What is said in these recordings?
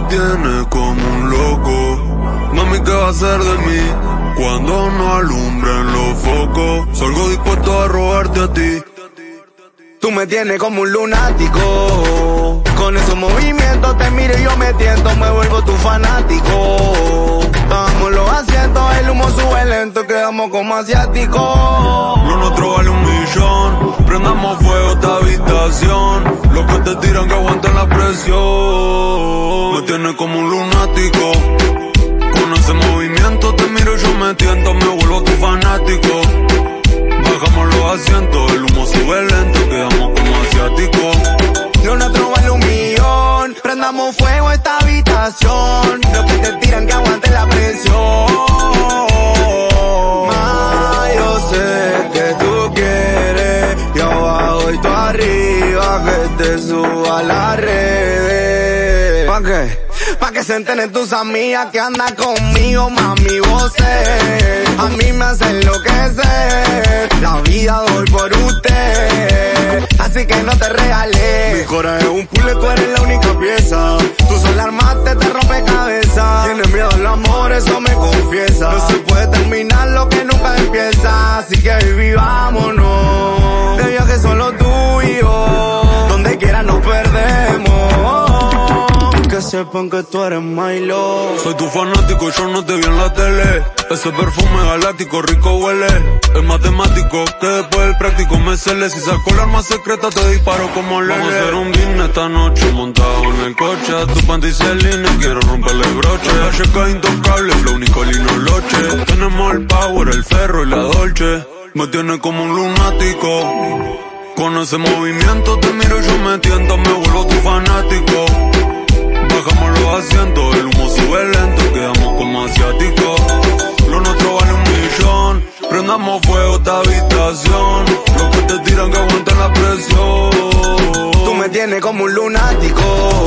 te tiene como un loco. Mami, ¿qué va a ser de mí? Cuando no alumbren los focos, salgo dispuesto a robarte a ti. Tú me tienes como un lunático. Con esos movimientos te miro y yo me tiento, me vuelvo tu fanático. Bajamos los asientos, el humo sube lento, quedamos como asiáticos. Lo nuestro vale un millón, prendamos fuego esta habitación. Los que te tiran que aguanten prendamos fuego esta habitación. Los que te tiran que aguanten la presión. Ma, yo sé que tú quieres, yo abajo y tú arriba, que te suba a las redes. ¿Pa' qué? Pa' que se enteren tus amigas que andan conmigo, mami, sé. A mí me hacen enloquecer, la vida doy por usted. Así que no te regalé. Mi corazón es un puzzle, tú eres la única pieza. Sepan que tú eres Milo. Soy tu fanático, yo no te vi en la tele. Ese perfume galáctico rico huele. Es matemático que después del práctico me cele. Si saco la arma secreta te disparo como lele. Vamos a hacer un guinness esta noche montado en el coche. A tu panty Celine, quiero romperle el broche. La checa intocable, flow Nicolino Loche. Tenemos el power, el ferro y la dolce. Me tiene como un lunático. Con ese movimiento te miro y yo me tiento, prendamos fuego esta habitación. Los que te tiran que aguanten la presión. Tú me tienes como un lunático.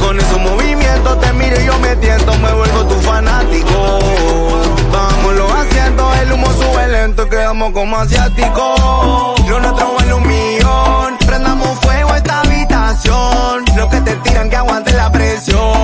Con esos movimientos te miro y yo me tiento, me vuelvo tu fanático. Vamos los asientos, el humo sube lento, quedamos como asiáticos. Lo nuestro vale un millón, prendamos fuego esta habitación. Los que te tiran que aguanten la presión.